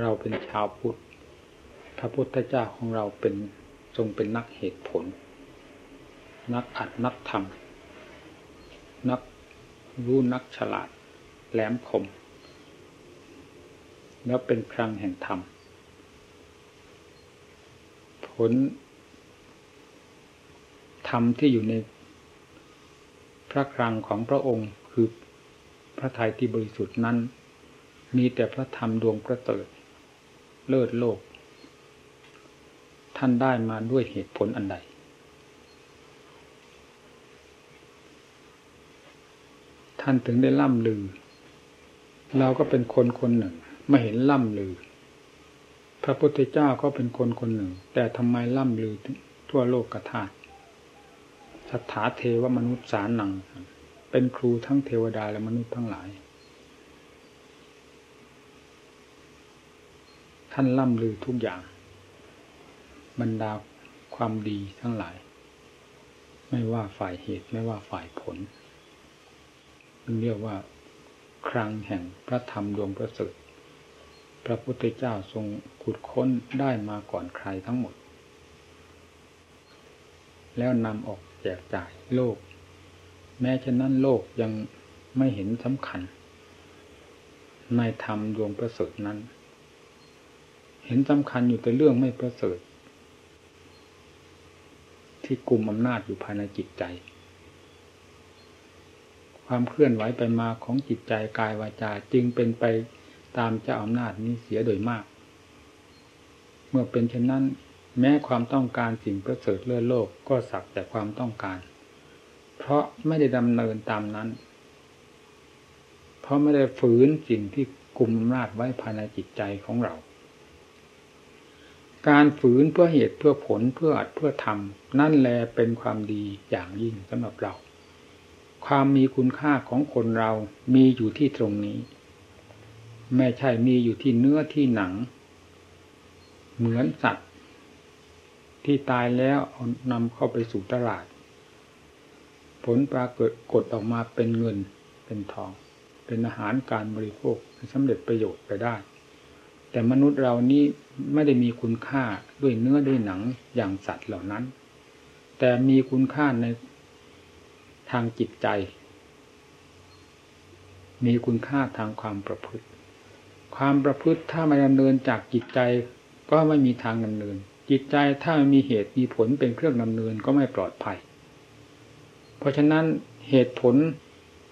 เราเป็นชาวพุทธ พระพุทธเจ้าของเราเป็นทรงเป็นนักเหตุผล นักอัดนักทำนักรู้นักฉลาด แหลมคม แล้วเป็นครังแห่งธรรม ผลธรรมที่อยู่ในพระครังของพระองค์คือพระทัยที่บริสุทธิ์นั้น มีแต่พระธรรมดวงประเสริฐ เลิศโลก ท่านได้มาด้วยเหตุผลอันใด ท่านถึงได้ล่ำลือ เราก็เป็นคนคนหนึ่ง ไม่เห็นล่ำลือ พระพุทธเจ้าก็เป็นคนคนหนึ่ง แต่ทำไมล่ำลือทั่วโลกกระทาสัทธาเทวมนุษย์สารนัง เป็นครูทั้งเทวดาและมนุษย์ทั้งหลาย ท่านล่ำลือทุกอย่าง บรรดาความดีทั้งหลาย ไม่ว่าฝ่ายเหตุไม่ว่าฝ่ายผลเรียกว่า ครั้งแห่งพระธรรมดวงประเสริฐพระพุทธเจ้าทรงขุดค้นได้มาก่อนใครทั้งหมด แล้วนำออกแจกจ่ายโลก แม้ฉะนั้นโลกยังไม่เห็นสำคัญ ในธรรมดวงประเสริฐนั้น เห็นสำคัญอยู่แต่เรื่องไม่ประเสริฐ ที่กลุ่มอำนาจอยู่ภายในจิตใจ ความเคลื่อนไหวไปมาของจิตใจกายวาจาจึงเป็นไปตามเจ้าอำนาจนี้เสียโดยมาก เมื่อเป็นเช่นนั้น แม้ความต้องการสิ่งประเสริฐเลื่อโลกก็สักแต่ความต้องการ เพราะไม่ได้ดำเนินตามนั้น เพราะไม่ได้ฝืนสิ่งที่กลุ่มอำนาจไว้ภายในจิตใจของเรา การฝืนเพื่อเหตุเพื่อผลเพื่ออัดเพื่อทำนั่นแลเป็นความดีอย่างยิ่งสำหรับเรา ความมีคุณค่าของคนเรามีอยู่ที่ตรงนี้ ไม่ใช่มีอยู่ที่เนื้อที่หนัง เหมือนสัตว์ ที่ตายแล้วนำเข้าไปสู่ตลาด ผลปรากฏกดออกมาเป็นเงินเป็นทอง เป็นอาหารการบริโภคสำเร็จประโยชน์ไปได้ แต่มนุษย์เรานี้ไม่ได้มีคุณค่าด้วยเนื้อด้วยหนังอย่างสัตว์เหล่านั้น แต่มีคุณค่าในทางจิตใจ มีคุณค่าทางความประพฤติ ความประพฤติถ้าไม่ดำเนินจากจิตใจก็ไม่มีทางดำเนิน จิตใจถ้ามีเหตุมีผลเป็นเครื่องดำเนินก็ไม่ปลอดภัย เพราะฉะนั้นเหตุผล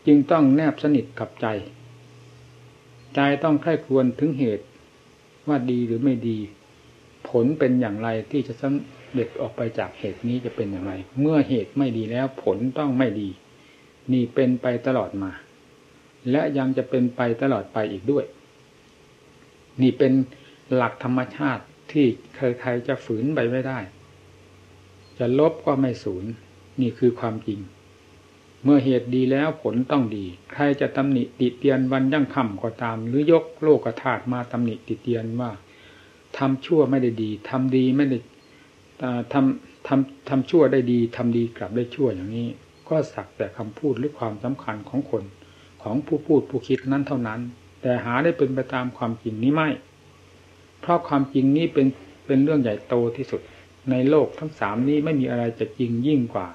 จึงต้องแนบสนิทกับใจ ใจต้องใคร่ควรถึงเหตุ ว่าดีหรือไม่ดี ผลเป็นอย่างไรที่จะสำเร็จออกไปจากเหตุนี้จะเป็นอย่างไร เมื่อเหตุไม่ดีแล้วผลต้องไม่ดี นี่เป็นไปตลอดมา และยังจะเป็นไปตลอดไปอีกด้วย นี่เป็นหลักธรรมชาติที่ใครๆจะฝืนไปไม่ได้ จะลบก็ไม่สูญนี่คือความจริง เมื่อเหตุดีแล้วผลต้องดี ใครจะตำหนิติเตียนวันยั่งคำก็ตาม หรือยกโลกธาตุมาตำหนิติเตียนว่าทำชั่วไม่ได้ดีทำดีไม่ได้ทำทำทำชั่วได้ดีทำดีกลับได้ชั่วอย่างนี้ ก็สักแต่คำพูดหรือความสำคัญของคน ของผู้พูดผู้คิดนั้นเท่านั้น แต่หาได้เป็นไปตามความจริงนี้ไม่ เพราะความจริงนี้เป็นเป็นเรื่องใหญ่โตที่สุด ในโลกทั้งสามนี้ไม่มีอะไรจะจริงยิ่งกว่า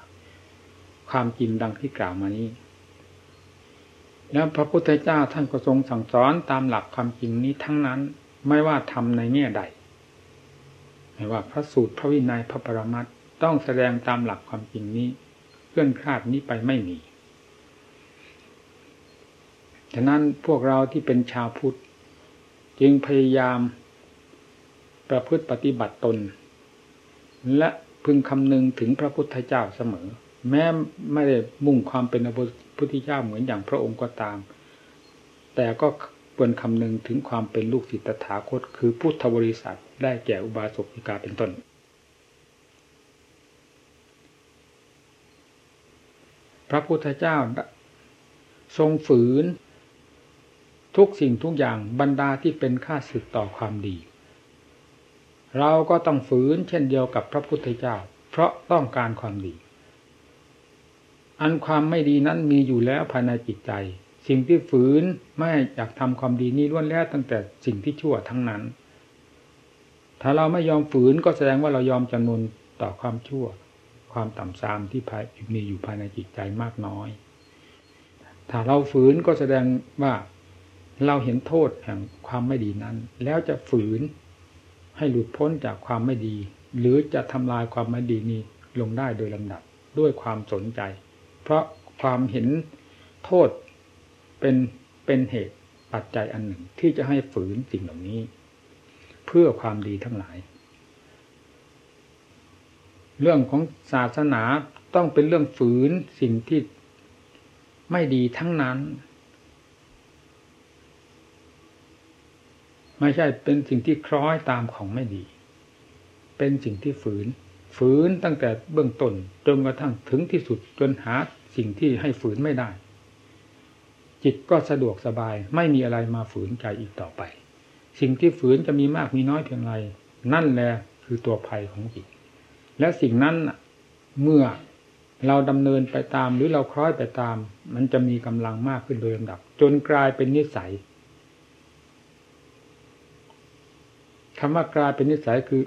ความจริงดังที่กล่าวมานี้ แล้วพระพุทธเจ้าท่านก็ทรงสั่งสอนตามหลักความจริงนี้ทั้งนั้นไม่ว่าทำในแง่ใด ไม่ว่าพระสูตรพระวินัยพระปรมัตต้องแสดงตามหลักความจริงนี้เคลื่อนคลาดนี้ไปไม่มีฉะนั้นพวกเราที่เป็นชาวพุทธ จึงพยายามประพฤติปฏิบัติตน และพึงคำนึงถึงพระพุทธเจ้าเสมอ แม้ไม่ได้มุ่งความเป็นพระพุทธเจ้าเหมือนอย่างพระองค์ก็ตาม แต่ก็ควรคำนึงถึงความเป็นลูกศิษย์ตถาคต คือพุทธบริษัทได้แก่อุบาสกอิกาเป็นต้น พระพุทธเจ้าทรงฝืน ทุกสิ่งทุกอย่างบรรดาที่เป็นค่าสึกต่อความดี เราก็ต้องฝืนเช่นเดียวกับพระพุทธเจ้า เพราะต้องการความดี อันความไม่ดีนั้นมีอยู่แล้วภายในจิตใจ สิ่งที่ฝืนไม่อยากทำความดีนี้ล้วนแล้วตั้งแต่สิ่งที่ชั่วทั้งนั้น ถ้าเราไม่ยอมฝืนก็แสดงว่าเรายอมจำนนต่อความชั่ว ความต่ำทรามที่มีอยู่ภายในจิตใจมากน้อย ถ้าเราฝืนก็แสดงว่าเราเห็นโทษแห่งความไม่ดีนั้น แล้วจะฝืนให้หลุดพ้นจากความไม่ดี หรือจะทำลายความไม่ดีนี้ลงได้โดยลำดับด้วยความสนใจ เพราะความเห็นโทษเป็นเป็นเหตุปัจจัยอันหนึ่งที่จะให้ฝืนสิ่งเหล่านี้ เพื่อความดีทั้งหลาย เรื่องของศาสนาต้องเป็นเรื่องฝืนสิ่งที่ไม่ดีทั้งนั้น ไม่ใช่เป็นสิ่งที่คล้อยตามของไม่ดี เป็นสิ่งที่ฝืน ฝืนตั้งแต่เบื้องต้นจนกระทั่งถึงที่สุดจนหาสิ่งที่ให้ฝืนไม่ได้ จิตก็สะดวกสบายไม่มีอะไรมาฝืนใจอีกต่อไป สิ่งที่ฝืนจะมีมากมีน้อยเพียงไรนั่นแหละคือตัวภัยของจิต และสิ่งนั้นเมื่อเราดำเนินไปตามหรือเราคล้อยไปตาม มันจะมีกำลังมากขึ้นโดยลำดับ จนกลายเป็นนิสัยคำว่ากลายเป็นนิสัยคือ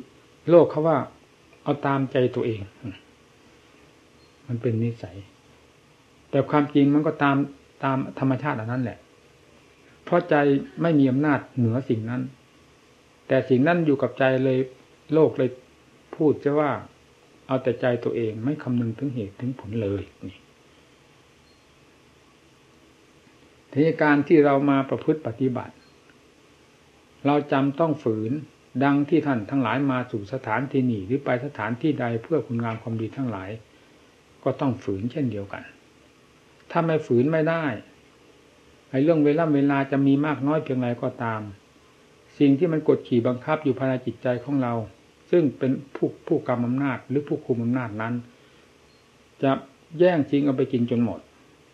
โลกเขาว่า เอาตามใจตัวเอง มันเป็นนิสัย แต่ความจริงมันก็ตามตามธรรมชาติอันนั้นแหละ เพราะใจไม่มีอำนาจเหนือสิ่งนั้น แต่สิ่งนั้นอยู่กับใจเลยโลกเลยพูดจะว่า เอาแต่ใจตัวเองไม่คำนึงถึงเหตุถึงผลเลยนี่ทีการที่เรามาประพฤติปฏิบัติ เราจำต้องฝืน ดังที่ท่านทั้งหลายมาสู่สถานที่นี้หรือไปสถานที่ใดเพื่อคุณงามความดีทั้งหลาย ก็ต้องฝืนเช่นเดียวกัน ถ้าไม่ฝืนไม่ได้ไอ้เรื่องเวลาเวลาจะมีมากน้อยเพียงไรก็ตาม สิ่งที่มันกดขี่บังคับอยู่ภายในจิตใจของเรา ซึ่งเป็นผู้ผู้กรรมอำนาจ หรือผู้คุมอำนาจนั้น จะแย่งจริงเอาไปกินจนหมด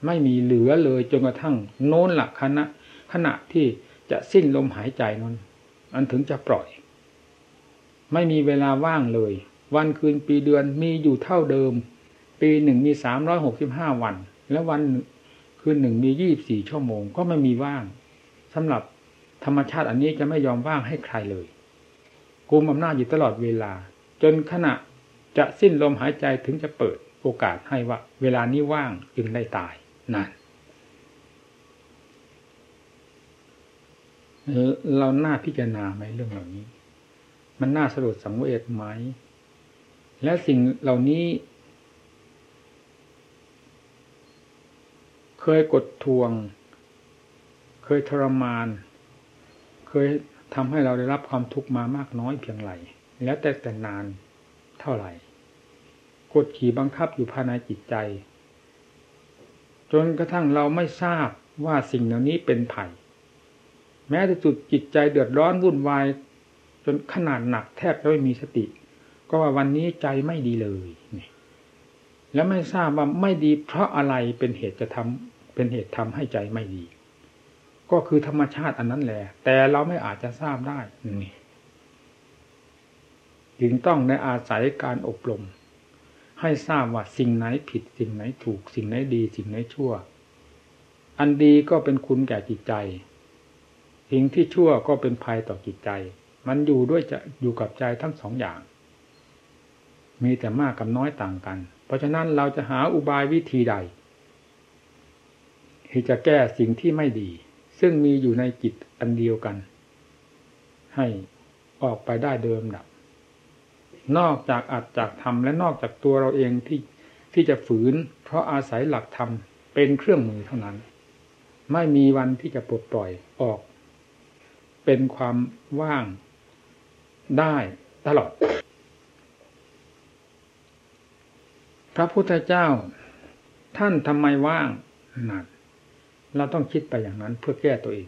ไม่มีเหลือเลยจนกระทั่งโน้นหลักขณะขณะที่จะสิ้นลมหายใจนั้นอันถึงจะปล่อย ไม่มีเวลาว่างเลย วันคืนปีเดือนมีอยู่เท่าเดิม ปีหนึ่งมีสามร้อยหกสิบห้าวัน แล้ววันคืนหนึ่งมียี่บสี่ชั่วโมงก็ไม่มีว่างสำหรับธรรมชาติอันนี้จะไม่ยอมว่างให้ใครเลยกุมอำนาจอยู่ตลอดเวลา จนขณะจะสิ้นลมหายใจถึงจะเปิดโอกาสให้ว่า เวลานี้ว่างจึงได้ตายนั่นเราหน้าพิจารณาไหมเรื่องเหล่านี้ มันน่าสลดสังเวชไหม และสิ่งเหล่านี้ เคยกดทวง เคยทรมาน เคยทำให้เราได้รับความทุกข์มามากน้อยเพียงไร แล้วแต่แต่นานเท่าไหร่กดขี่บังคับอยู่ภายในจิตใจ จนกระทั่งเราไม่ทราบว่าสิ่งเหล่านี้เป็นไผ่แม้แต่จุดจิตใจเดือดร้อนวุ่นวาย จนขนาดหนักแทบจะไม่มีสติ ก็ว่าวันนี้ใจไม่ดีเลยแล้วไม่ทราบว่าไม่ดีเพราะอะไรเป็นเหตุจะทำเป็นเหตุทำให้ใจไม่ดี ก็คือธรรมชาติอันนั้นแหละ แต่เราไม่อาจจะทราบได้นี่จึงต้องในอาศัยการอบรม ให้ทราบว่าสิ่งไหนผิดสิ่งไหนถูก สิ่งไหนดีสิ่งไหนชั่ว อันดีก็เป็นคุณแก่จิตใจ สิ่งที่ชั่วก็เป็นภัยต่อจิตใจ มันอยู่ด้วยจะอยู่กับใจทั้งสองอย่าง มีแต่มากกับน้อยต่างกัน เพราะฉะนั้นเราจะหาอุบายวิธีใด ที่จะแก้สิ่งที่ไม่ดี ซึ่งมีอยู่ในจิตอันเดียวกัน ให้ออกไปได้เดิมดับ นอกจากอัดจากทำและนอกจากตัวเราเองที่ที่จะฝืน เพราะอาศัยหลักธรรมเป็นเครื่องมือเท่านั้น ไม่มีวันที่จะปลดปล่อยออก เป็นความว่าง ได้ตลอด พระพุทธเจ้า ท่านทำไมว่างนั่นเราต้องคิดไปอย่างนั้นเพื่อแก้ตัวเอง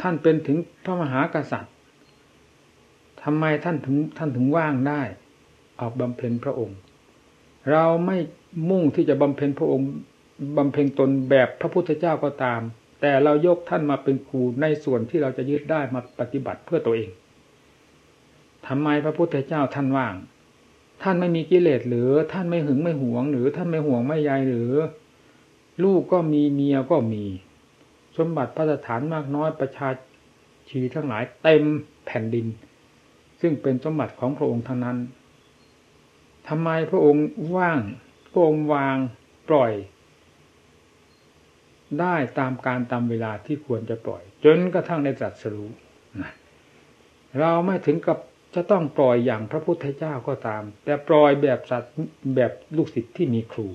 ท่านเป็นถึงพระมหากษัตริย์ทำไมท่านถึงท่านถึงว่างได้ ออกบำเพ็ญพระองค์ เราไม่มุ่งที่จะบำเพ็ญพระองค์บำเพ็ญตนแบบพระพุทธเจ้าก็ตาม แต่เรายกท่านมาเป็นครูในส่วนที่เราจะยึดได้มาปฏิบัติเพื่อตัวเองทำไมพระพุทธเจ้าท่านว่าง ท่านไม่มีกิเลสหรือท่านไม่หึงไม่หวง หรือท่านไม่ห่วงไม่ใยหรือ ลูกก็มีเมียก็มี สมบัติพระสถานมากน้อยประชาชีทั้งหลายเต็มแผ่นดิน ซึ่งเป็นสมบัติของพระองค์ทั้งนั้นทำไมพระองค์ว่างพระองค์วางปล่อย ได้ตามการตามเวลาที่ควรจะปล่อย จนกระทั่งในจัดสรู้เราไม่ถึงกับจะต้องปล่อยอย่างพระพุทธเจ้าก็ตาม แต่ปล่อยแบบสัตว์แบบลูกศิษย์ที่มีครู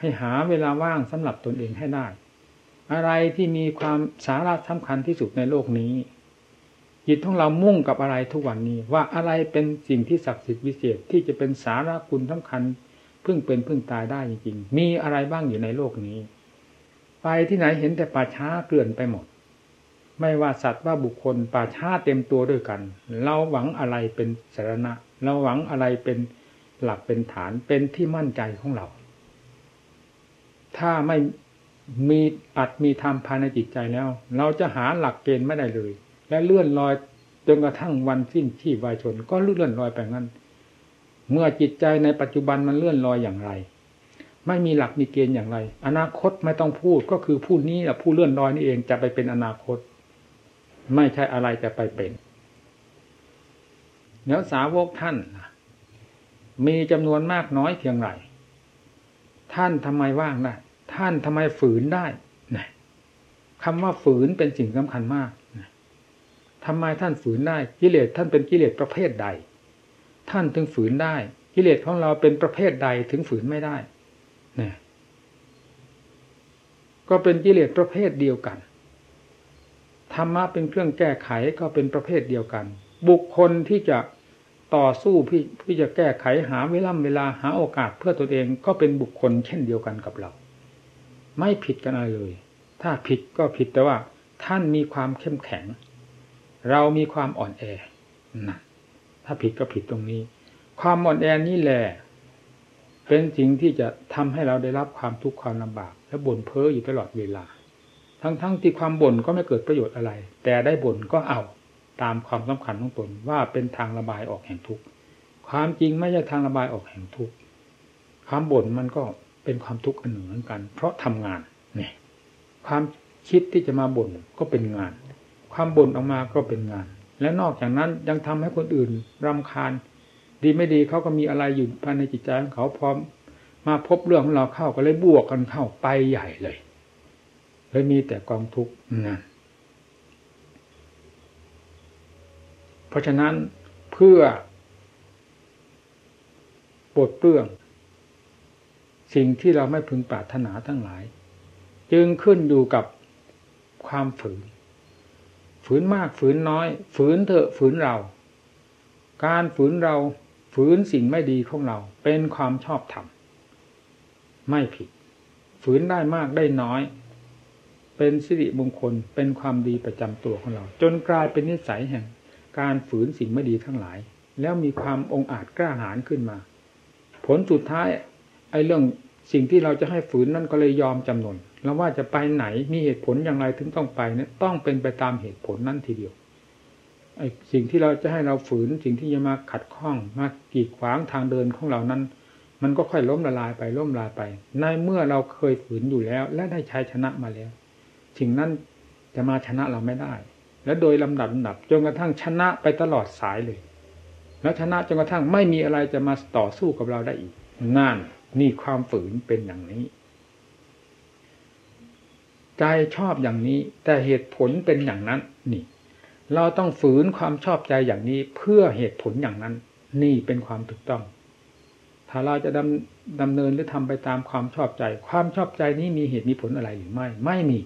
ให้หาเวลาว่างสำหรับตนเองให้ได้ อะไรที่มีความสาระสำคัญที่สุดในโลกนี้จิตของเรามุ่งกับอะไรทุกวันนี้ ว่าอะไรเป็นสิ่งที่ศักดิ์สิทธิ์วิเศษที่จะเป็นสาระคุณสำคัญ พึ่งเป็นพึ่งตายได้จริงๆมีอะไรบ้างอยู่ในโลกนี้ ไปที่ไหนเห็นแต่ป่าช้าเกลื่อนไปหมด ไม่ว่าสัตว์ว่าบุคคลป่าช้าเต็มตัวด้วยกัน เราหวังอะไรเป็นสาระเราหวังอะไรเป็นหลักเป็นฐานเป็นที่มั่นใจของเรา ถ้าไม่มีอัดมีธรรมภายในจิตใจแล้ว เราจะหาหลักเกณฑ์ไม่ได้เลย และเลื่อนลอยจนกระทั่งวันสิ้นที่วายชน ก็เลื่อนลอยไปงั้น เมื่อจิตใจในปัจจุบันมันเลื่อนลอยอย่างไร ไม่มีหลักมีเกณฑ์อย่างไร อนาคตไม่ต้องพูดก็คือผู้นี้แหละผู้เลื่อนลอยนี่เองจะไปเป็นอนาคต ไม่ใช่อะไรจะไปเป็นแล้วสาวกท่านมีจำนวนมากน้อยเพียงไรท่านทำไมว่างได้ท่านทำไมฝืนได้คำว่าฝืนเป็นสิ่งสำคัญมากทำไมท่านฝืนได้กิเลสท่านเป็นกิเลสประเภทใด ท่านถึงฝืนได้ กิเลสของเราเป็นประเภทใดถึงฝืนไม่ได้ นี่ยก็เป็นกิเลสประเภทเดียวกัน ธรรมะเป็นเครื่องแก้ไขก็เป็นประเภทเดียวกัน บุคคลที่จะต่อสู้พี่ที่จะแก้ไขหาเวลาเวลาหาโอกาสเพื่อตัวเองก็เป็นบุคคลเช่นเดียวกันกับเรา ไม่ผิดกันอะไรเลย ถ้าผิดก็ผิดแต่ว่า ท่านมีความเข้มแข็ง เรามีความอ่อนแอนะถ้าผิดก็ผิดตรงนี้ ความอ่อนแอนี่แหละ เป็นสิ่งที่จะทำให้เราได้รับความทุกข์ความลำบาก และบ่นเพ้ออยู่ตลอดเวลา ทั้งๆทที่ความบ่นก็ไม่เกิดประโยชน์อะไร แต่ได้บ่นก็เอาตามความสำคัญของตนว่าเป็นทางระบายออกแห่งทุกข์ความจริงไม่ใช่ทางระบายออกแห่งทุกข์ความบ่นมันก็เป็นความทุกข์อันหนึ่งเหมือนกัน เพราะทำงานเนี่ยความคิดที่จะมาบ่นก็เป็นงาน ความบ่นออกมาก็เป็นงาน และนอกจากนั้นยังทำให้คนอื่นรำคาญ ดีไม่ดีเขาก็มีอะไรอยู่ภายในจิตใจของเขาพร้อม มาพบเรื่องของเราเข้าก็เลยบวกกันเข้าไปใหญ่เลยเลยมีแต่กองทุกข์นะเพราะฉะนั้นเพื่อปลดเปลื้อง สิ่งที่เราไม่พึงปรารถนาทั้งหลาย จึงขึ้นอยู่กับความฝืน ฝืนมากฝืนน้อย ฝืนเถอะฝืนเรา การฝืนเรา ฝืนสิ่งไม่ดีของเรา เป็นความชอบธรรมไม่ผิด ฝืนได้มากได้น้อย เป็นสิริมงคลเป็นความดีประจำตัวของเรา จนกลายเป็นนิสัยแห่ง การฝืนสิ่งไม่ดีทั้งหลาย แล้วมีความองอาจกล้าหาญขึ้นมา ผลสุดท้ายไอ้เรื่องสิ่งที่เราจะให้ฝืนนั่นก็เลยยอมจำนนแล้วว่าจะไปไหนมีเหตุผลอย่างไรถึงต้องไปเนี่ยต้องเป็นไปตามเหตุผลนั้นทีเดียว สิ่งที่เราจะให้เราฝืนสิ่งที่จะมาขัดข้องมากีดขวางทางเดินของเรานั้น มันก็ค่อยล้มละลายไปล้มลายไป ในเมื่อเราเคยฝืนอยู่แล้ว และได้ใช้ชนะมาแล้ว สิ่งนั้นจะมาชนะเราไม่ได้ และโดยลำดับลำดับจนกระทั่งชนะไปตลอดสายเลย แล้วชนะจนกระทั่งไม่มีอะไรจะมาต่อสู้กับเราได้อีกนั่นนี่ความฝืนเป็นอย่างนี้ ใจชอบอย่างนี้ แต่เหตุผลเป็นอย่างนั้นนี่ เราต้องฝืนความชอบใจอย่างนี้เพื่อเหตุผลอย่างนั้น นี่เป็นความถูกต้อง ถ้าเราจะดำดำเนินหรือทำไปตามความชอบใจ ความชอบใจนี้มีเหตุมีผลอะไรหรือไม่ ไม่มี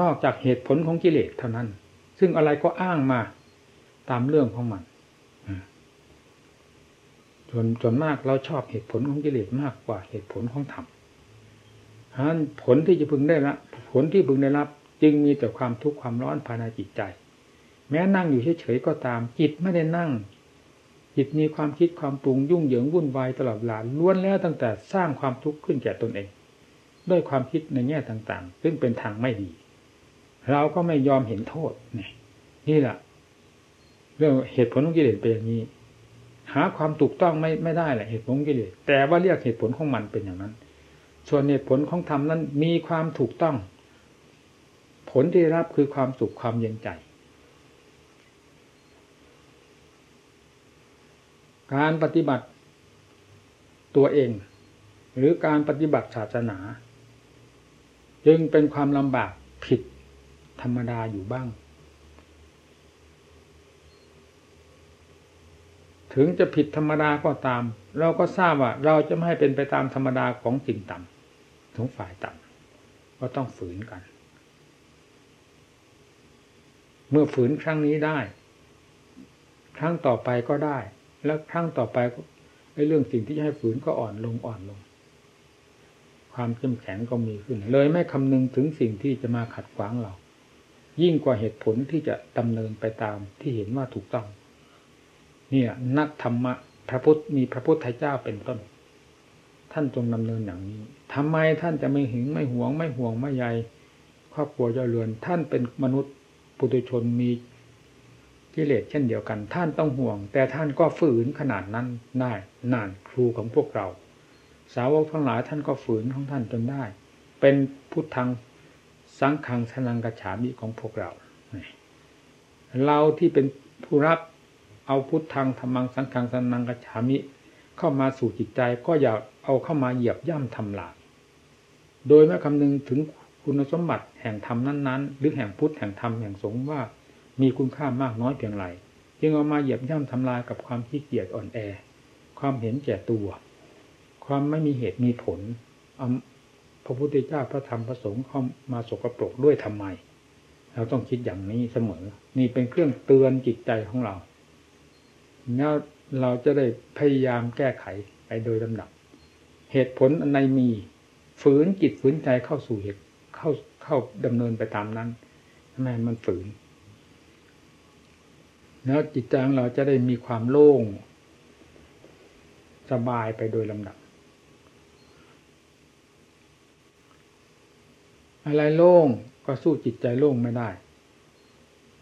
นอกจากเหตุผลของกิเลสเท่านั้น ซึ่งอะไรก็อ้างมาตามเรื่องของมันส่วนส่วนมากเราชอบเหตุผลของกิเลสมากกว่าเหตุผลของธรรมฉะนั้นผลที่จะพึงได้รับผลที่พึงได้รับ จึงมีแต่ความทุกข์ความร้อนภายในจิตใจ แม้นั่งอยู่เฉยๆก็ตาม จิตไม่ได้นั่ง จิตมีความคิดความปรุงยุ่งเหยิงวุ่นวายตลอดเวลาล้วนแล้วตั้งแต่สร้างความทุกข์ขึ้นแก่ตนเอง ด้วยความคิดในแง่ต่างๆ ซึ่งเป็นทางไม่ดี เราก็ไม่ยอมเห็นโทษนี่นี่แหละเรื่องเหตุผลของกิเลสเป็นอย่างนี้ หาความถูกต้องไม่ไม่ได้แหละเหตุผลกิเลสแต่ว่าเรียกเหตุผลของมันเป็นอย่างนั้น ส่วนเหตุผลของธรรมนั้นมีความถูกต้อง ผลที่รับคือความสุขความเย็นใจ การปฏิบัติตัวเอง หรือการปฏิบัติศาสนา จึงเป็นความลำบากผิดธรรมดาอยู่บ้าง ถึงจะผิดธรรมดาก็ตาม เราก็ทราบว่าเราจะไม่ให้เป็นไปตามธรรมดาของสิ่งต่ำของฝ่ายต่ำก็ต้องฝืนกัน เมื่อฝืนครั้งนี้ได้ ครั้งต่อไปก็ได้ แล้วครั้งต่อไปไอ้เรื่องสิ่งที่จะให้ฝืนก็อ่อนลงอ่อนลง ความเข้มแข็งก็มีขึ้น เลยไม่คำนึงถึงสิ่งที่จะมาขัดขวางเรา ยิ่งกว่าเหตุผลที่จะดำเนินไปตามที่เห็นว่าถูกต้อง เนี่ย นักธรรมะพระพุทธมีพระพุทธเจ้าเป็นต้น ท่านจงดำเนินอย่างนี้ทำไมท่านจะไม่หึงไม่หวงไม่ห่วงไม่ใยครอบครัวเจ้าเรือน ท่านเป็นมนุษย์ปุถุชนมี กิเลสเช่นเดียวกัน ท่านต้องห่วง แต่ท่านก็ฝืนขนาดนั้นได้นานครูของพวกเรา สาวกทั้งหลายท่านก็ฝืนของท่านจนได้ เป็นพุทธังสังขังสนังกระฉามิของพวกเรา เราที่เป็นผู้รับเอาพุทธังธรรมังสังขังสนังกระฉามิ เข้ามาสู่จิตใจก็อย่าเอาเข้ามาเหยียบย่ำทำลายโดยไม่คำนึงถึงคุณสมบัติแห่งธรรมนั้น ๆ หรือแห่งพุทธแห่งธรรมแห่งสงฆ์ว่า มีคุณค่ามากน้อยเพียงไรจึงเอามาเหยียบย่ำทำลายกับความขี้เกียจอ่อนแอ ความเห็นแก่ตัว ความไม่มีเหตุมีผลพระพุทธเจ้าพระธรรมพระสงฆ์เข้ามาสกปรกด้วยทำไม เราต้องคิดอย่างนี้เสมอ นี่เป็นเครื่องเตือนจิตใจของเราแล้วเราจะได้พยายามแก้ไขไปโดยลำดับ เหตุผลอันใดมีฝืนจิตฝืนใจเข้าสู่เหตุเข้าเข้าดำเนินไปตามนั้นทำไมมันฝืน แล้วจิตใจของเราจะได้มีความโล่ง สบายไปโดยลำดับ อะไรโล่งก็สู้จิตใจโล่งไม่ได้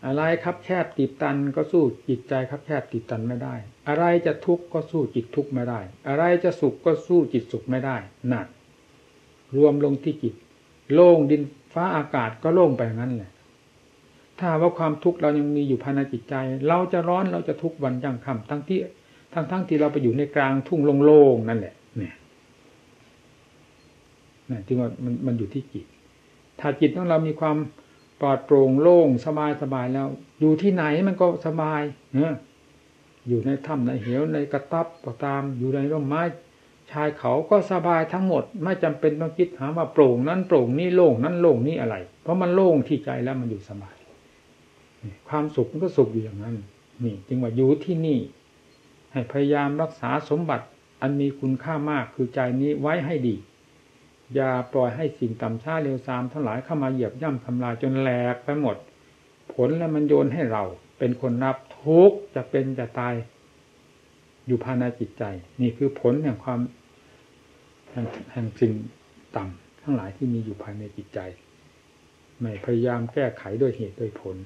อะไรครับแคบติดตันก็สู้จิตใจครับแคบติดตันไม่ได้ อะไรจะทุกข์ก็สู้จิตทุกข์ไม่ได้ อะไรจะสุขก็สู้จิตสุขไม่ได้หนั่นรวมลงที่จิต โล่งดินฟ้าอากาศก็โล่งไปงั้นแหละ ถ้าว่าความทุกข์เรายังมีอยู่ภายในจิตใจ เราจะร้อนเราจะทุกข์วันยังค่ำทั้งที่ทั้งทั้งที่เราไปอยู่ในกลางทุ่งโล่งๆนั่นแหละ เนี่ยนี่จึงว่ามันมันอยู่ที่จิต ถ้าจิตของเรามีความปลอดโปร่งโล่งสบายสบายแล้ว อยู่ที่ไหนมันก็สบายเนออยู่ในถ้ำในเหวในกระตับก็ตามอยู่ในร่มไม้ชายเขาก็สบายทั้งหมด ไม่จำเป็นต้องคิดหาว่าโปร่งนั้นโปร่งนี่โล่งนั้นโล่งนี่อะไร เพราะมันโล่งที่ใจแล้วมันอยู่สบาย ความสุขมันก็สุขอยู่อย่างนั้น นี่ จึงว่าอยู่ที่นี่ ให้พยายามรักษาสมบัติ อันมีคุณค่ามากคือใจนี้ไว้ให้ดี อย่าปล่อยให้สิ่งต่ำช้าเร็วซามทั้งหลายเข้ามาเหยียบย่ำทำลายจนแหลกไปหมด ผลแล้วมันโยนให้เรา เป็นคนรับทุกจะเป็นจะตาย อยู่ภายในจิตใจ นี่คือผลแห่งความแห่งสิ่งต่ำทั้งหลายที่มีอยู่ภายในจิตใจ ไม่พยายามแก้ไขด้วยเหตุด้วยผล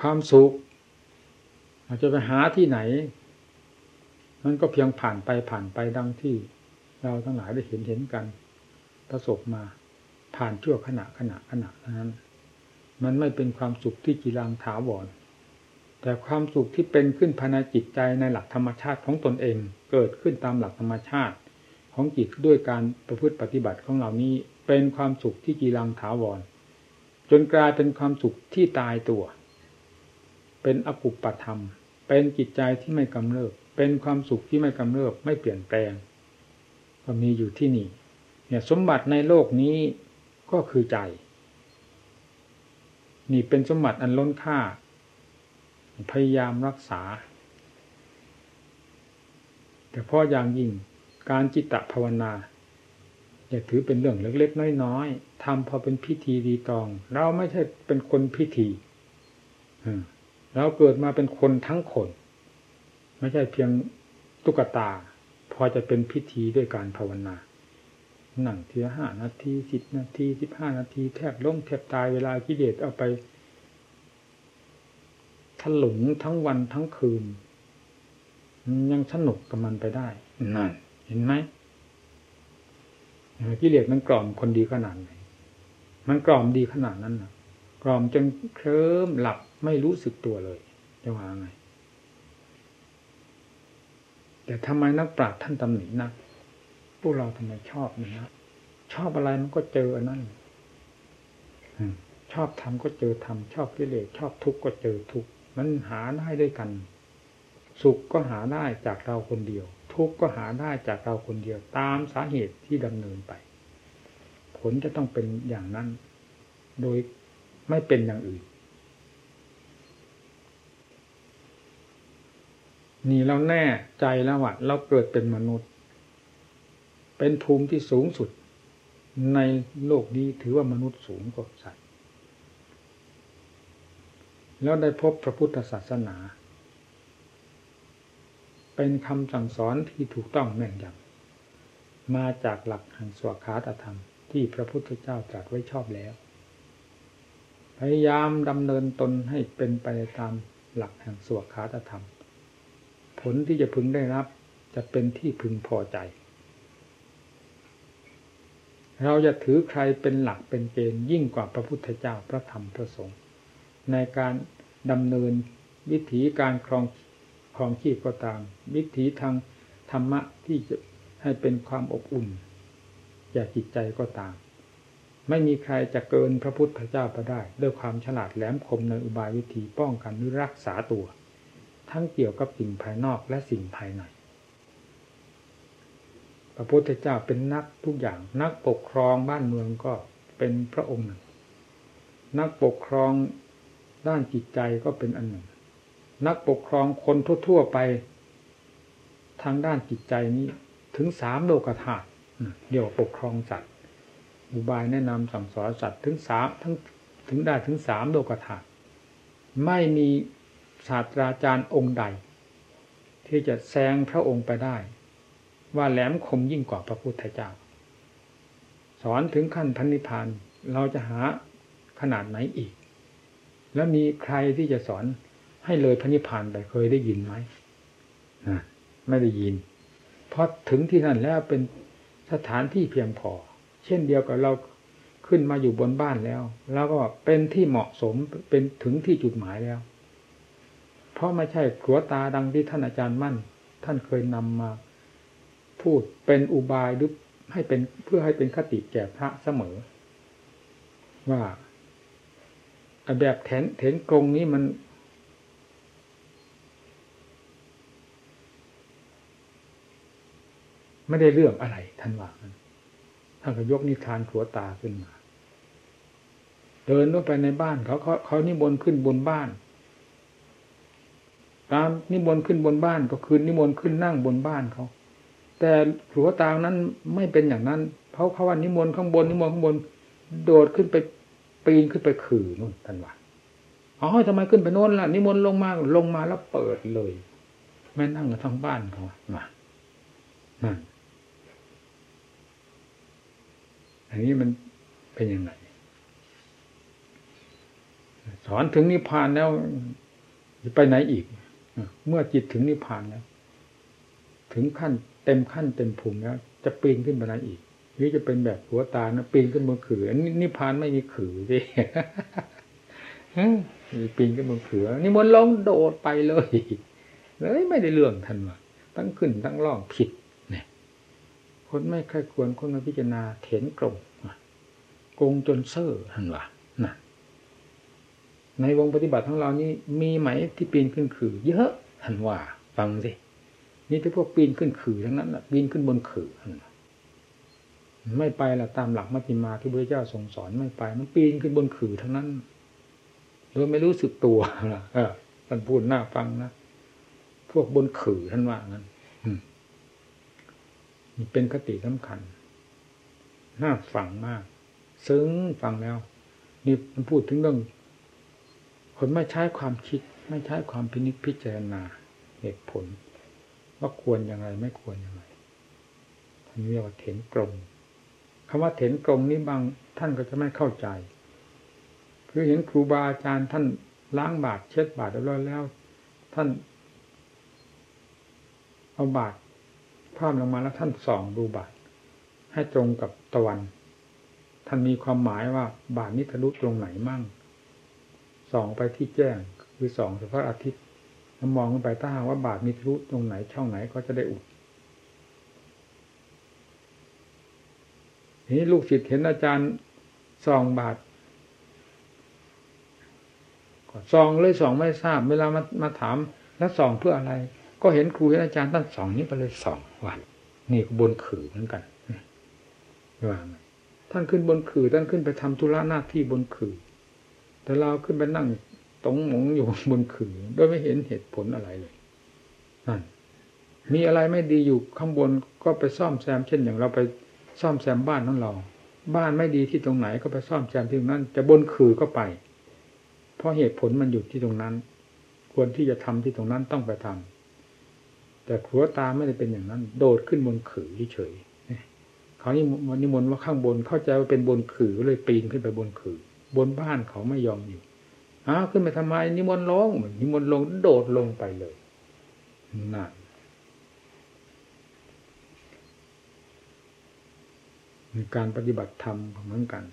ความสุขเราจะไปหาที่ไหนมันก็เพียงผ่านไปผ่านไปดังที่ เราทั้งหลายได้เห็นเห็นกัน ประสบมาผ่านชั่วขณะขณะขณะนั้น มันไม่เป็นความสุขที่กีรังถาวรแต่ความสุขที่เป็นขึ้นภายในจิตใจในหลักธรรมชาติของตนเอง เกิดขึ้นตามหลักธรรมชาติ ของจิตด้วยการประพฤติปฏิบัติของเหล่านี้ เป็นความสุขที่กีรังถาวรจนกลายเป็นความสุขที่ตายตัว เป็นอกุปปธรรม เป็นจิตใจที่ไม่กำเริบ เป็นความสุขที่ไม่กำเริบ ไม่เปลี่ยนแปลง ก็มีอยู่ที่นี่ เนี่ยสมบัติในโลกนี้ก็คือใจ นี่เป็นสมบัติอันล้นค่า พยายามรักษา แต่พออย่างยิ่งการจิตตภาวนาอย่าถือเป็นเรื่องเล็กๆน้อยๆทำพอเป็นพิธีดีตอง เราไม่ใช่เป็นคนพิธี เราเกิดมาเป็นคนทั้งคน ไม่ใช่เพียงตุ๊กตา พอจะเป็นพิธีด้วยการภาวนาหนังเทียห้านาทีสิบนาทีสิบห้านาทีแทบล้มแทบตายเวลากิเลสเอาไปถลุงทั้งวันทั้งคืน ยังสนุกกับมันไปได้นั่นเห็นไหมกิเลสมันกล่อมคนดีขนาดไหนมันกล่อมดีขนาดนั้นนะกล่อมจนเคลิ้มหลับ ไม่รู้สึกตัวเลยจะว่าไง แต่ทำไมนักปราชญ์ท่านตำหนินักพวกเราทำไมชอบนี่นะชอบอะไรมันก็เจออันนั้นชอบทำก็เจอทำชอบกิเลสชอบทุกข์ก็เจอทุกข์มันหาได้ด้วยกัน สุขก็หาได้จากเราคนเดียว ทุกข์ก็หาได้จากเราคนเดียว ตามสาเหตุที่ดำเนินไป ผลจะต้องเป็นอย่างนั้น โดยไม่เป็นอย่างอื่น นี่เราแน่ใจแล้วว่าเราเกิดเป็นมนุษย์ เป็นภูมิที่สูงสุด ในโลกนี้ถือว่ามนุษย์สูงกว่าสัตว์แล้วได้พบพระพุทธศาสนา เป็นคำสั่งสอนที่ถูกต้องแม่นยำมาจากหลักแห่งสวขาตธรรมที่พระพุทธเจ้าตรัสไว้ชอบแล้ว พยายามดำเนินตนให้เป็นไปตามหลักแห่งสวขาตธรรม ผลที่จะพึงได้รับ จะเป็นที่พึงพอใจ เราจะถือใครเป็นหลักเป็นเกณฑ์ยิ่งกว่าพระพุทธเจ้าพระธรรมพระสงฆ์ในการดำเนินวิถีการครองครองชีพก็ตาม วิถีทางธรรมะที่จะให้เป็นความอบอุ่นแก่จิตใจก็ตาม ไม่มีใครจะเกินพระพุทธเจ้าไปได้ ด้วยความฉลาดแหลมคมในอุบายวิธีป้องกันหรือรักษาตัว ทั้งเกี่ยวกับสิ่งภายนอกและสิ่งภายในพระพุทธเจ้าเป็นนักทุกอย่าง นักปกครองบ้านเมืองก็เป็นพระองค์หนึ่ง นักปกครองด้านจิตใจก็เป็นอันหนึ่ง นักปกครองคนทั่ว ๆไปทางด้านจิตใจนี้ถึงสามโลกธาตุเดี๋ยวปกครองสัตว์อุบายแนะนำสั่งสอนสัตว์ถึงสามทั้งถึงได้ถึงสามโลกธาตุไม่มี ศาสตราจารย์องค์ใด ที่จะแซงพระองค์ไปได้ ว่าแหลมคมยิ่งกว่าพระพุทธเจ้า สอนถึงขั้นพันนิพานเราจะหาขนาดไหนอีก แล้วมีใครที่จะสอนให้เลยพระนิพพานไปเคยได้ยินไหมไม่ได้ยิน เพราะถึงที่นั่นแล้วเป็นสถานที่เพียงพอ เช่นเดียวกับเราขึ้นมาอยู่บนบ้านแล้ว แล้วก็เป็นที่เหมาะสมเป็นถึงที่จุดหมายแล้ว ราะไม่ใช่ขัวตาดังที่ท่านอาจารย์มั่น ท่านเคยนำมาพูดเป็นอุบายหรือให้เป็นเพื่อให้เป็นคติแก่พระเสมอ ว่าแบบแถนเถนกรงนี้มัน ไม่ได้เรื่องอะไรท่านว่าท่านก็ยกนิทานขัวตาขึ้นมา เดินลงไปในบ้านเขาเขาเขานิมนต์ขึ้นบนบ้าน ตามนิมนต์ขึ้นบนบ้านก็คือนิมนต์ขึ้นนั่งบนบ้านเขาแต่ขัวตานั้นไม่เป็นอย่างนั้นเขาะเขาว่านิมนต์ข้างบนนิมนต์ข้างบน โดดขึ้นไปปีนขึ้นไปขื่อนู่นท่านว่าอ๋อทำไมขึ้นไปโน้นล่ะนิมนต์ลงมาลงมาแล้วเปิดเลยแม่นั่งกับทั้งบ้านเขามานั่นอันนี้มันเป็นยังไงสอนถึงนิพพานแล้วจะไปไหนอีก เมื่อจิตถึงนิพพานแล้วถึงขั้นเต็มขั้นเต็มภูมิแล้วจะปีนขึ้นไปไหนอีกหรือจะเป็นแบบหัวตานะปีนขึ้นบนขืออันนี้นิพพานไม่มีขือสิปีนขึ้นบนขือนี่มันลงโดดไปเลยเลยไม่ได้เรื่องทันว่าตั้งขึ้นตั้งล่องผิดเนี่ยคนไม่ค่อยควรคนมาพิจารณาเถนกลงโกงจนเซ่อทันว่านะ ในวงปฏิบัติของเรานี่มีไหมที่ปีนขึ้นขื่อเยอะทันว่า ฟังสินี่ที่พวกปีนขึ้นขื่อทั้งนั้นแหละปีนขึ้นบนขื่อไม่ไปละตามหลักมัชฌิมาที่พระเจ้าทรงสอนไม่ไป มันปีนขึ้นบนขื่อทั้งนั้น โดยไม่รู้สึกตัวนะเออท่านพูดน่าฟังนะพวกบนขื่อท่านว่างั้นนี่เป็นคติสำคัญน่าฟังมาก ซึ้งฟังแล้ว นี่มันพูดถึงเรื่อง คนไม่ใช้ความคิด ไม่ใช้ความพินิจพิจารณาเหตุผล ว่าควรอย่างไรไม่ควรอย่างไรท่านเรียกว่าเถนกลมคำว่าเถนกรงนี้บางท่านก็จะไม่เข้าใจ คือเห็นครูบาอาจารย์ท่านล้างบาตรเช็ดบาตรแล้วแล้ว ท่านเอาบาตรภาพลงมาแล้วท่านส่องดูบาตรให้ตรงกับตะวัน ท่านมีความหมายว่าบาตรนี้ทะลุตรงไหนมั่ง ส่องไปที่แจ้งคือส่องเฉพาะอาทิตย์มองขึ้นไปถ้าหากว่าบาทมีทะลุตรงไหนช่องไหนก็จะได้อุดนี้ลูกศิษย์เห็นอาจารย์ส่องบาทก็ส่องเลยส่องไม่ทราบ เวลามามาถามแล้วส่องเพื่ออะไร ก็เห็นครูเห็นอาจารย์ท่านส่องนี้ไปเลยส่องวันนี่บนขือเหมือนกันว่าท่านขึ้นบนขือท่านขึ้นไปทำธุระหน้าที่บนขือ แต่เราขึ้นไปนั่งตรงหมงอยู่บนขื่อโดยไม่เห็นเหตุผลอะไรเลยนั่นมีอะไรไม่ดีอยู่ข้างบนก็ไปซ่อมแซม เช่นอย่างเราไปซ่อมแซมบ้านของเรา บ้านไม่ดีที่ตรงไหนก็ไปซ่อมแซมที่ตรงนั้น จะบนขื่อก็ไป เพราะเหตุผลมันอยู่ที่ตรงนั้น ควรที่จะทำที่ตรงนั้นต้องไปทำแต่ขัวตาไม่ได้เป็นอย่างนั้น โดดขึ้นบนขื่อเฉยเขานี่วันนิมนต์ว่าข้างบนเข้าใจว่าเป็นบนขื่อเลยปีนขึ้นไปบนขื่อ บนบ้านเขาไม่ยอมอยู่อ้าวขึ้นไปทำไมนิมนต์ลงนิมนต์ลงโดดลงไปเลยนั่นมีการปฏิบัติธรรมเหมือนกัน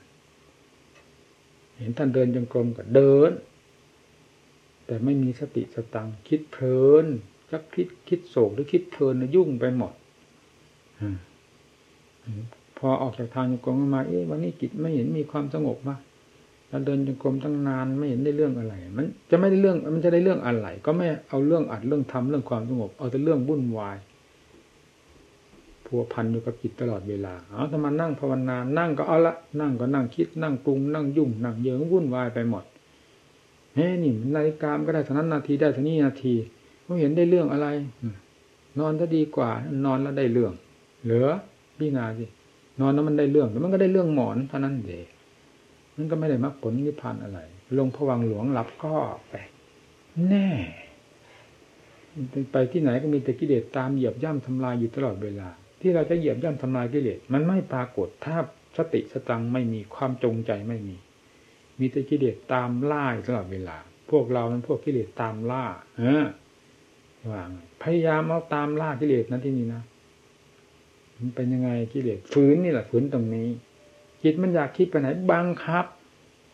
เห็นท่านเดินจงกรมก็เดิน แต่ไม่มีสติสตังคิดเพลินจักคิดคิดโศกหรือคิดเพลินยุ่งไปหมดพอออกจากทางจงกรมมาเอ๊ะวันนี้จิตไม่เห็นมีความสงบมา เราเดินจงกรมตั้งนานไม่เห็นได้เรื่องอะไร มันจะไม่ได้เรื่อง มันจะได้เรื่องอะไร ก็ไม่เอาเรื่องอัดเรื่องทำเรื่องความสงบ เอาแต่เรื่องวุ่นวายพัวพันอยู่กับจิตตลอดเวลา เอาถ้ามานั่งภาวนา นั่งก็เอาละ นั่งก็นั่งคิด นั่งปรุง นั่งยุ่ง นั่งเยิงวุ่นวายไปหมดเฮ้นี่นาฬิกามก็ได้เท่านั้นนาทีได้เท่านี้นาทีไม่เห็นได้เรื่องอะไร นอนก็ดีกว่า นอนแล้วได้เรื่อง เหลือพี่นาสิ นอนแล้วมันได้เรื่องแต่มันก็ได้เรื่องหมอนเท่านั้นเอง มันก็ไม่ได้มรรคผลนิพพานอะไร ลงผวังหลวงหลับก็ไป แน่ ไปที่ไหนก็มีแต่กิเลสตามเหยียบย่ำทำลายอยู่ตลอดเวลา ที่เราจะเหยียบย่ำทำลายกิเลสมันไม่ปรากฏถ้าสติสตังไม่มีความจงใจไม่มี มีแต่กิเลสตามล่าตลอดเวลา พวกเรานั้นพวกกิเลสตามล่าเออว่างพยายามเอาตามล่ากิเลสนั้นที่นี่นะมันเป็นยังไงกิเลสฝืนนี่แหละฝืนตรงนี้ จิตมันอยากคิดไปไหนบังคับ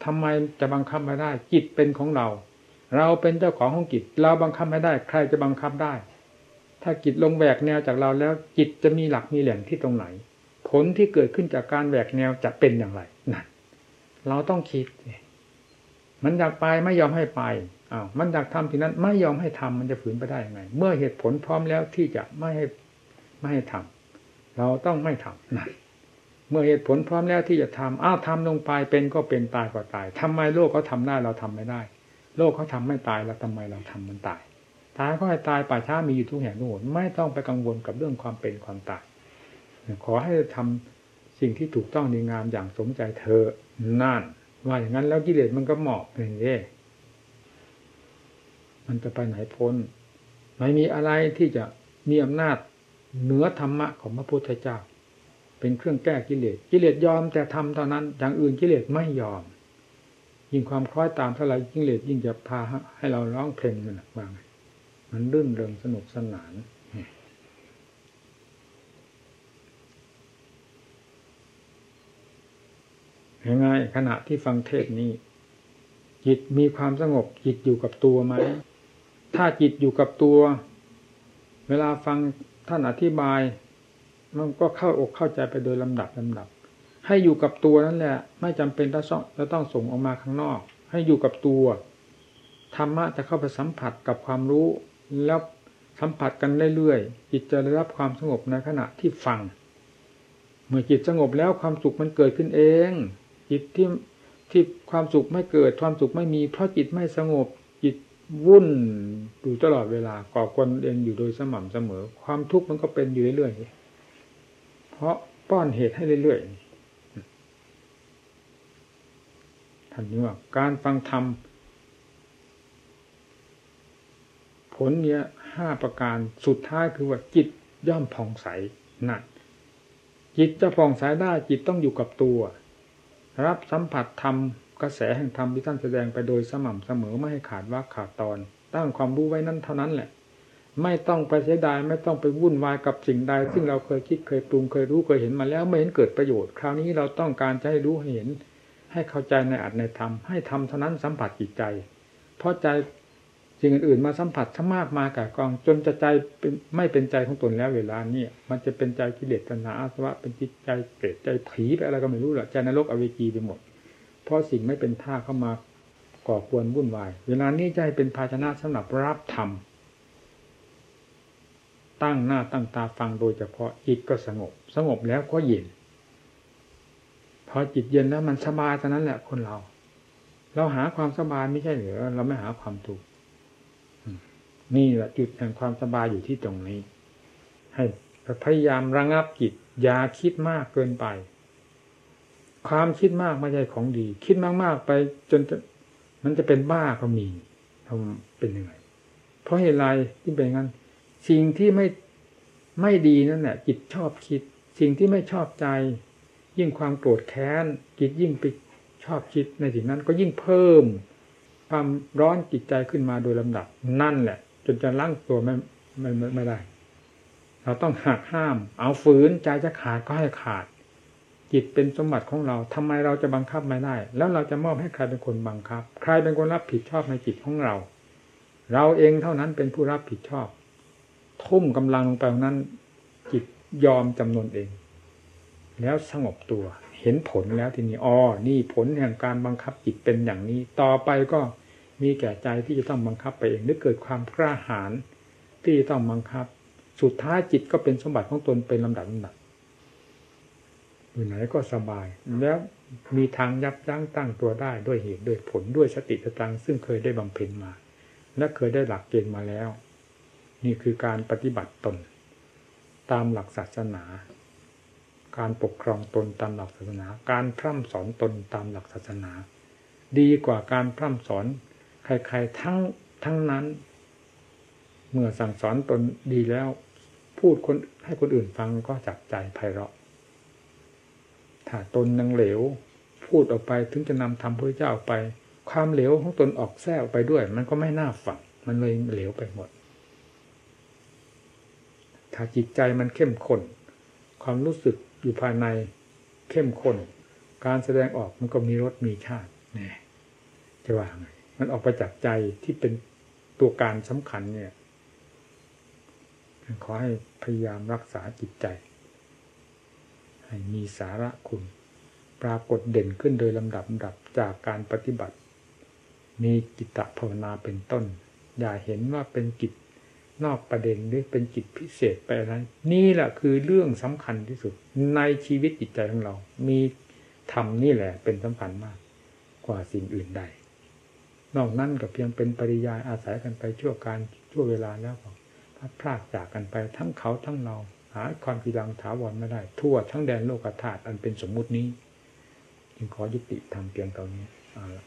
ทำไมจะบังคับไม่ได้ จิตเป็นของเรา เราเป็นเจ้าของของจิต เราบังคับไม่ได้ ใครจะบังคับได้ ถ้าจิตลงแหวกแนวจากเราแล้ว จิตจะมีหลักมีแหล่งที่ตรงไหน ผลที่เกิดขึ้นจากการแหวกแนวจะเป็นอย่างไรนั่นเราต้องคิด มันอยากไปไม่ยอมให้ไปอ้าวมันอยากทำที่นั้นไม่ยอมให้ทำมันจะฝืนไปได้ยังไง เมื่อเหตุผลพร้อมแล้วที่จะไม่ให้ไม่ให้ทำเราต้องไม่ทำนั่น เมื่อเหตุผลพร้อมแล้วที่จะทำอ้าวทำลงไปเป็นก็เป็นตายก็ตายทำไมโลกเขาทาได้เราทำไม่ได้ โลกเขาทาไม่ตายแล้วทำไมเราทำมันตายตายก็ให้ตายป่าช้ามีอยู่ทุกแห่งทุกหนไม่ต้องไปกังวลกับเรื่องความเป็นความตายขอให้ทำสิ่งที่ถูกต้องดีงามอย่างสมใจเธอนั่นว่าอย่างนั้นแล้วกิเลสมันก็หมาะอย่างนี้มันจะไปไหนพ้น ไม่มีอะไรที่จะมีอำนาจเหนือธรรมะของพระพุทธเจ้า เป็นเครื่องแก้กิเลสกิเลสยอมแต่ทำเท่านั้นอย่างอื่นกิเลสไม่ยอม ยิ่งความคล้อยตามเท่าไรกิเลสยิ่งจะพาให้เราร้องเพลงมันว่าไงมันรื่นเริงสนุกสนานยังไงขณะที่ฟังเทศนี้ จิตมีความสงบ จิตอยู่กับตัวไหม ถ้าจิตอยู่กับตัว เวลาฟังท่านอธิบาย มันก็เข้าอกเข้าใจไปโดยลำดับลำดับ ให้อยู่กับตัวนั่นแหละ ไม่จำเป็นจะต้องส่งออกมาข้างนอก ให้อยู่กับตัวธรรมะจะเข้าไปสัมผัสกับความรู้แล้วสัมผัสกันเรื่อยๆจิตจะได้รับความสงบในขณะที่ฟัง เมื่อจิตสงบแล้วความสุขมันเกิดขึ้นเอง จิตที่ที่ความสุขไม่เกิดความสุขไม่มี เพราะจิตไม่สงบจิตวุ่นอยู่ตลอดเวลาก่อกวนเองอยู่โดยสม่ำเสมอ ความทุกข์มันก็เป็นอยู่เรื่อยๆ ราะป้อนเหตุให้เรื่อยๆท่านนี้ว่าการฟังธรรมผลเนี้ยห้าประการสุดท้ายคือว่าจิตย่อมผ่องใสนั่นจิตจะผ่องใสได้จิตต้องอยู่กับตัว รับสัมผัสธรรมกระแสแห่งธรรมที่ท่านแสดงไปโดยสม่ำเสมอไม่ให้ขาดว่าขาดตอน ตั้งความรู้ไว้นั้นเท่านั้นแหละ ไม่ต้องไปเสียดายไม่ต้องไปวุ่นวายกับสิ่งใด ซึ่งเราเคยคิดเคยปรุงเคยรู้เคยเห็นมาแล้วไม่เห็นเกิดประโยชน์ คราวนี้เราต้องการจะให้รู้ให้เห็น ให้เข้าใจในอัตในธรรมให้ทำเท่านั้นสัมผัสจิตใจ เพราะใจสิ่งอื่นๆมาสัมผัสสมากมากับกอง จนจะใจไม่เป็นใจของตนแล้วเวลานี้มันจะเป็นใจกิเลสตัณหาอาสวะเป็นจิตใจเปรตใจผีไปอะไรก็ไม่รู้หรอกใจนรกอเวจีไปหมด เพราะสิ่งไม่เป็นท่าเข้ามาก่อกวนวุ่นวาย เวลานี้ใจเป็นภาชนะสำหรับรับธรรม ตั้งหน้าตั้งตาฟังโดยเฉพาะจิตก็สงบ สงบแล้วก็เย็นพอจิตเย็นแล้วมันสบายตอนนั้นแหละคนเรา เราหาความสบายไม่ใช่หรือเราไม่หาความทุกนี่แหละจุดแห่งความสบายอยู่ที่ตรงนี้ ให้พยายามระงับจิตอย่าคิดมากเกินไป ความคิดมากไม่ใช่ของดี คิดมากๆไป จนมันจะเป็นบ้าก็มีทำเป็นยังไงเพราะเหตุไรที่เป็นงั้น สิ่งที่ไม่ไม่ดีนั่นแหละจิตชอบคิด สิ่งที่ไม่ชอบใจ ยิ่งความโกรธแค้นจิตยิ่งไปชอบคิดในสิ่งนั้นก็ยิ่งเพิ่ม ความร้อนจิตใจขึ้นมาโดยลำดับ นั่นแหละ จนจะล้างตัวไม่ไม่ไม่ได้ เราต้องหักห้าม เอาฝืนใจจะขาดก็ให้ขาด จิตเป็นสมบัติของเราทำไมเราจะบังคับไม่ได้ แล้วเราจะมอบให้ใครเป็นคนบังคับ ใครเป็นคนรับผิดชอบในจิตของเรา เราเองเท่านั้นเป็นผู้รับผิดชอบ ทุ่มกำลังลงไปนั้น จิตยอมจำนวนเอง แล้วสงบตัว เห็นผลแล้วทีนี้อ๋อนี่ผลแห่งการบังคับจิตเป็นอย่างนี้ ต่อไปก็มีแก่ใจที่จะต้องบังคับไปเองหรือเกิดความกล้าหาญที่ต้องบังคับ สุดท้ายจิตก็เป็นสมบัติของตนเป็นลำดับลำดับอยู่ไหนก็สบาย แล้วมีทางยับยั้งตั้งตัวได้ด้วยเหตุด้วยผลด้วยสติสตังซึ่งเคยได้บำเพ็ญมา และเคยได้หลักเกณฑ์มาแล้ว นี่คือการปฏิบัติตน ตามหลักศาสนา การปกครองตนตามหลักศาสนา การพร่ำสอนตนตามหลักศาสนา ดีกว่าการพร่ำสอนใครๆทั้งทั้งนั้น เมื่อสั่งสอนตนดีแล้ว พูดคนให้คนอื่นฟังก็จับใจไพเราะ ถ้าตนยังเหลว พูดออกไปถึงจะนำธรรมพระเจ้าออกไป ความเหลวของตนออกแทรกไปด้วย มันก็ไม่น่าฟังมันเลยเหลวไปหมด ถ้าจิตใจมันเข้มข้นความรู้สึกอยู่ภายในเข้มข้นการแสดงออกมันก็มีรสมีชาติเนี่ยจะว่าไงมันออกไปจากใจที่เป็นตัวการสำคัญเนี่ย ขอให้พยายามรักษาจิตใจ ให้มีสาระคุณ ปรากฏเด่นขึ้นโดยลำดับดับจากการปฏิบัติ มีกิตตภาวนาเป็นต้น อย่าเห็นว่าเป็นกิจ นอกประเด็นหรือเป็นกิจพิเศษไปอะไรนี่แหละคือเรื่องสำคัญที่สุด ในชีวิตจิตใจของเรา มีธรรมนี่แหละ เป็นสำคัญมาก กว่าสิ่งอื่นใด นอกนั้นก็เพียงเป็นปริยายอาศัยกันไปชั่วการชั่วเวลาแล้วก็พัดพลาดจากกันไปทั้งเขาทั้งเรา หาความกีรังถาวรไม่ได้ ทั่วทั้งแดนโลกธาตุอันเป็นสมมุตินี้ จึงขอยุติทำเพียงเท่านี้เอาละ